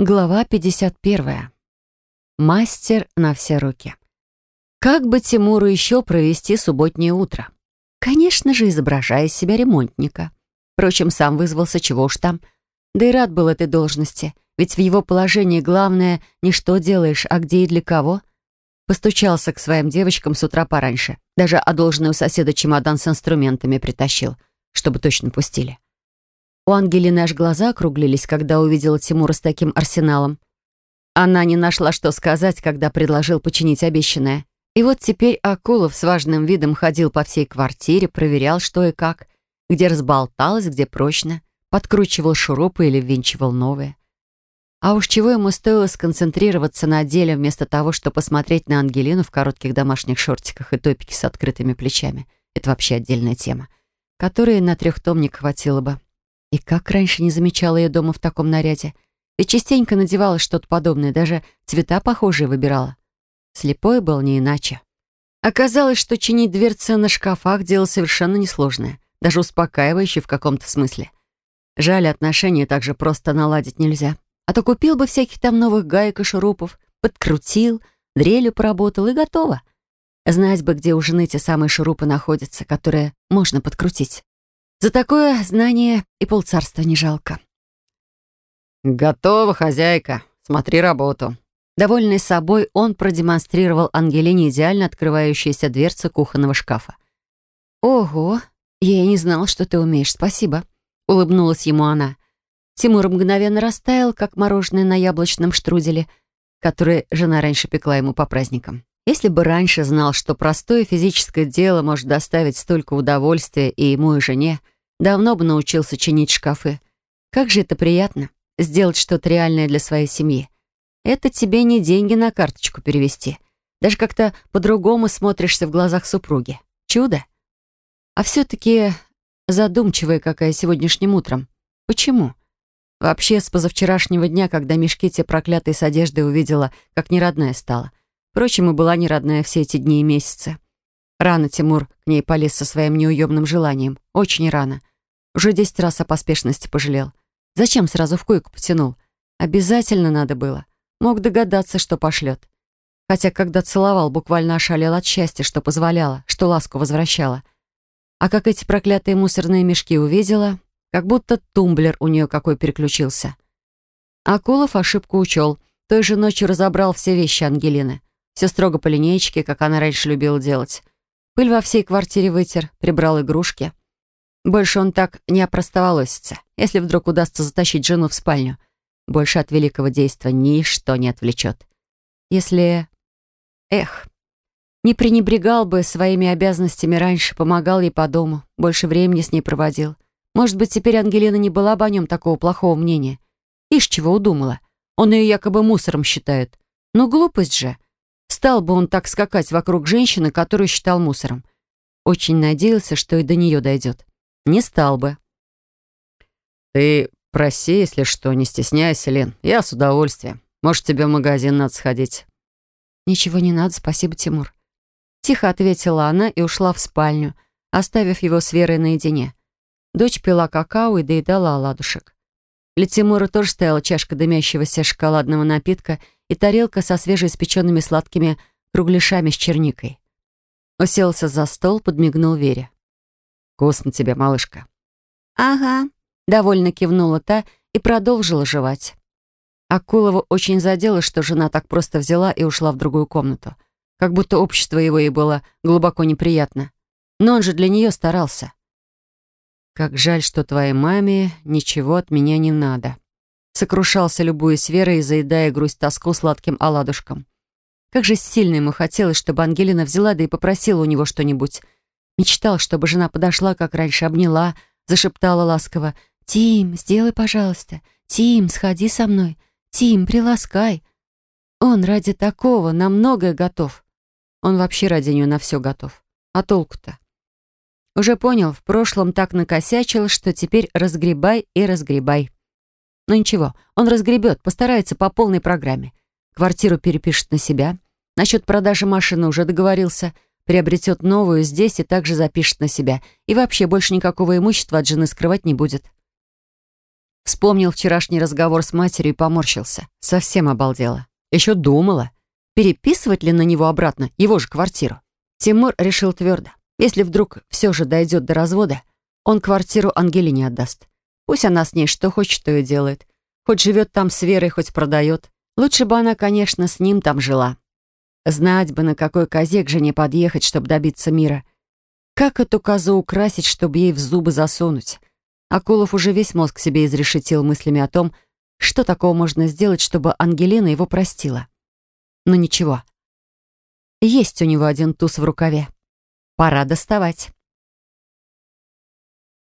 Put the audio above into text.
Глава 51. Мастер на все руки. Как бы Тимуру еще провести субботнее утро? Конечно же, изображая из себя ремонтника. Впрочем, сам вызвался, чего уж там. Да и рад был этой должности, ведь в его положении главное не что делаешь, а где и для кого. Постучался к своим девочкам с утра пораньше. Даже одолженный у соседа чемодан с инструментами притащил, чтобы точно пустили. У Ангелины аж глаза округлились, когда увидела Тимура с таким арсеналом. Она не нашла, что сказать, когда предложил починить обещанное. И вот теперь Акулов с важным видом ходил по всей квартире, проверял, что и как, где разболталось, где прочно, подкручивал шурупы или ввинчивал новые. А уж чего ему стоило сконцентрироваться на деле, вместо того, чтобы посмотреть на Ангелину в коротких домашних шортиках и топике с открытыми плечами. Это вообще отдельная тема, которой на трехтомник хватило бы. И как раньше не замечала ее дома в таком наряде? Ведь частенько надевала что-то подобное, даже цвета похожие выбирала. Слепой был не иначе. Оказалось, что чинить дверцы на шкафах — дело совершенно несложное, даже успокаивающее в каком-то смысле. Жаль, отношения так же просто наладить нельзя. А то купил бы всяких там новых гаек и шурупов, подкрутил, дрелью поработал и готово. Знать бы, где у жены те самые шурупы находятся, которые можно подкрутить. За такое знание и полцарства не жалко. «Готово, хозяйка. Смотри работу». Довольный собой, он продемонстрировал Ангелине идеально открывающиеся дверцы кухонного шкафа. «Ого, я и не знала, что ты умеешь, спасибо», — улыбнулась ему она. Тимур мгновенно растаял, как мороженое на яблочном штруделе, которое жена раньше пекла ему по праздникам. Если бы раньше знал, что простое физическое дело может доставить столько удовольствия и ему, и жене, давно бы научился чинить шкафы. Как же это приятно, сделать что-то реальное для своей семьи. Это тебе не деньги на карточку перевести. Даже как-то по-другому смотришься в глазах супруги. Чудо. А все-таки задумчивая какая сегодняшним утром. Почему? Вообще, с позавчерашнего дня, когда мешки те проклятые с одеждой увидела, как неродная стала. Впрочем, и была не родная все эти дни и месяцы. Рано Тимур к ней полез со своим неуемным желанием. Очень рано. Уже десять раз о поспешности пожалел. Зачем сразу в койку потянул? Обязательно надо было. Мог догадаться, что пошлет. Хотя, когда целовал, буквально ошалел от счастья, что позволяла, что ласку возвращала. А как эти проклятые мусорные мешки увидела, как будто тумблер у нее какой переключился. Акулов ошибку учел. Той же ночью разобрал все вещи Ангелины. Все строго по линеечке, как она раньше любила делать. Пыль во всей квартире вытер, прибрал игрушки. Больше он так не опростоволосится, если вдруг удастся затащить жену в спальню. Больше от великого действа ничто не отвлечет. Если... Эх, не пренебрегал бы своими обязанностями раньше, помогал ей по дому, больше времени с ней проводил. Может быть, теперь Ангелина не была бы о нем такого плохого мнения. Ишь, чего удумала. Он ее якобы мусором считает. Ну, глупость же. Стал бы он так скакать вокруг женщины, которую считал мусором. Очень надеялся, что и до нее дойдет. Не стал бы. «Ты проси, если что, не стесняйся, Лен. Я с удовольствием. Может, тебе в магазин надо сходить?» «Ничего не надо, спасибо, Тимур». Тихо ответила она и ушла в спальню, оставив его с Верой наедине. Дочь пила какао и доедала оладушек. Для Тимура тоже стояла чашка дымящегося шоколадного напитка и тарелка со свежеиспеченными сладкими кругляшами с черникой. Уселся за стол, подмигнул Вере. «Вкусно тебе, малышка». «Ага», — довольно кивнула та и продолжила жевать. Акулова очень задела, что жена так просто взяла и ушла в другую комнату. Как будто общество его ей было глубоко неприятно. Но он же для нее старался. «Как жаль, что твоей маме ничего от меня не надо», сокрушался любуясь Верой, заедая грусть-тоску сладким оладушком. Как же сильно ему хотелось, чтобы Ангелина взяла да и попросила у него что-нибудь. Мечтал, чтобы жена подошла, как раньше, обняла, зашептала ласково. «Тим, сделай, пожалуйста. Тим, сходи со мной. Тим, приласкай». Он ради такого на многое готов. Он вообще ради нее на все готов. А толку-то? Уже понял, в прошлом так накосячил, что теперь разгребай и разгребай. Но ничего, он разгребет, постарается по полной программе. Квартиру перепишет на себя. Насчет продажи машины уже договорился. Приобретет новую здесь и также запишет на себя. И вообще больше никакого имущества от жены скрывать не будет. Вспомнил вчерашний разговор с матерью и поморщился. Совсем обалдела. Еще думала, переписывать ли на него обратно его же квартиру. Тимур решил твердо. Если вдруг все же дойдет до развода, он квартиру Ангелине отдаст. Пусть она с ней что хочет, то и делает. Хоть живет там с Верой, хоть продает. Лучше бы она, конечно, с ним там жила. Знать бы, на какой козе к жене подъехать, чтобы добиться мира. Как эту козу украсить, чтобы ей в зубы засунуть? Акулов уже весь мозг себе изрешетил мыслями о том, что такого можно сделать, чтобы Ангелина его простила. Но ничего. Есть у него один туз в рукаве. Пора доставать.